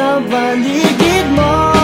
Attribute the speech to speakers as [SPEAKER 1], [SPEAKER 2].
[SPEAKER 1] liar yun dyan sa